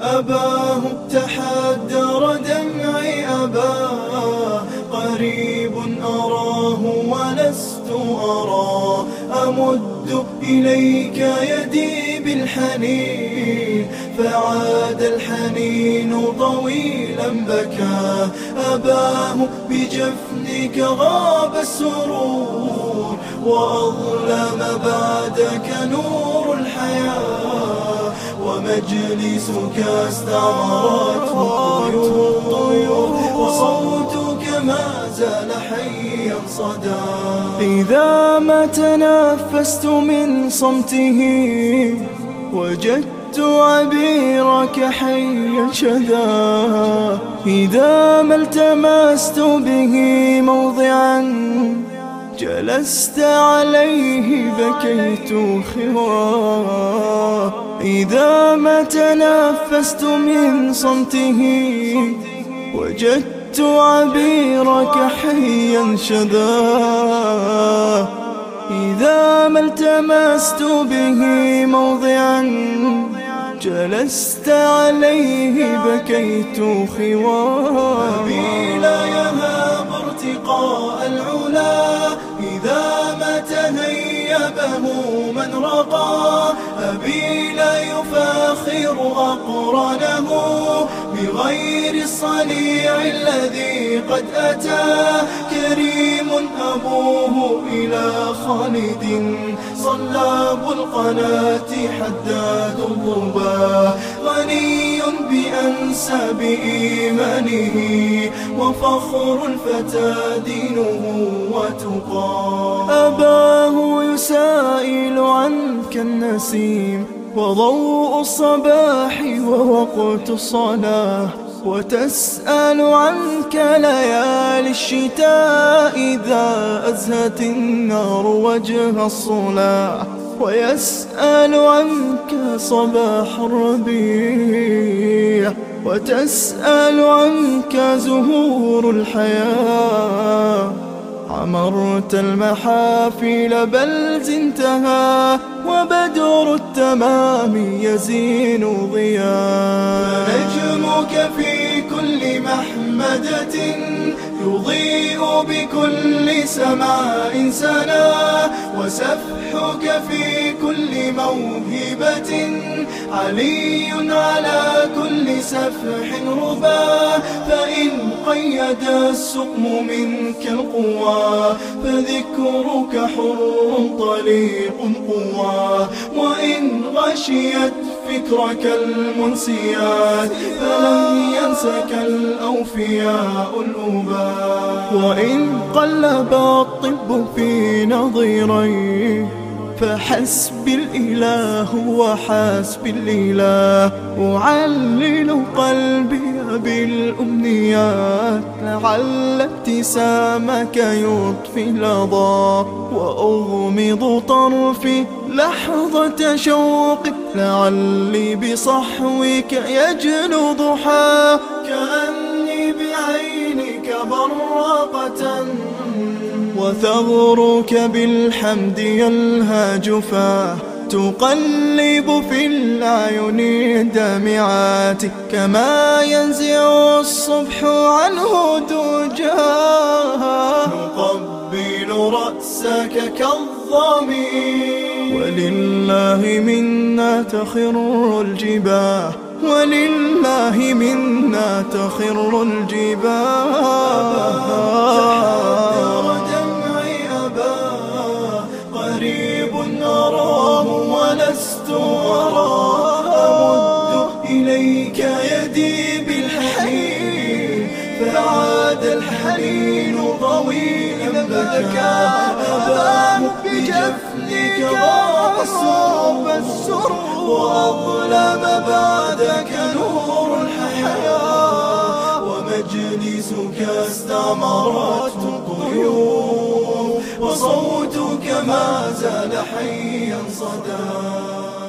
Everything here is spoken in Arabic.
أباه تحدر إليك يدي بالحنين فعاد الحنين طويلا بكى. أباه بجفنك غاب السرور وأظلم بعدك نور الحياة. ومجلسك استعمرته الطيور وصوتك ما زال حيا صدى. إذا ما تنفست من صمته وجدت عبيرك حيا شذا إذا ما التمست به موضعا جلست عليه بكيت خواه إذا ما تنفست من صمته وجدت عبيرك حيا شذا. إذا ما التمست به موضعا جلست عليه بكيت خواه لا يهاب ارتقاء. تهيبه من رقى أبي لا يفاخر أقرانه بغير الصنيع الذي قد أتى. كريم أبوه إلى خالد صلاب القناة حداد الضبا غني بأنساب إيمانه وفخر الفتى دينه وتقى. أباه يسائل عنك النسيم. وضوء الصباح ووقت الصلاة. وتسأل عنك ليالي الشتاء إذا أزهت النار وجه الصلاح ويسأل عنك صباح الربيع. وتسأل عنك زهور الحياة. عمرت المحافل بل زنتها وبدر التمام يزين ضياء. فنجمك في كل محمدة يضيء بكل سماء سنا وسفحك في كل موهبة علي على كل سفح ربا. قيد السقم منك القوى فذكرك حر طليق قوى وإن غشيت فكرك المنسيات فلن ينسك الأوفياء الأباء وإن قلب الطب في نظيريه فحسب الإله وحسب الإله. أعلل قلبي بالأمنيات لعل ابتسامك يطفي لظى وأغمض طرفي لحظة شوق لعلي بصحوك يجلو ضحى كأني بعينك برقة. وثغرك بالحمد يلهج فاه تقلب في الأعين الدامعات كما ينزع الصبح عنه دجاه نقبل رأسك كالضمير. ولله منا تخر الجباه. ولله منا تخر الجباه. ولست أراه أمد إليك يدي بالحنين فعاد الحنين طويلا بكى أباه بجفنك غاب السرور وأظلم بعدك نور الحياة. ومجلسك استعمرته الطيور وصوتك ما زال حيا صدى.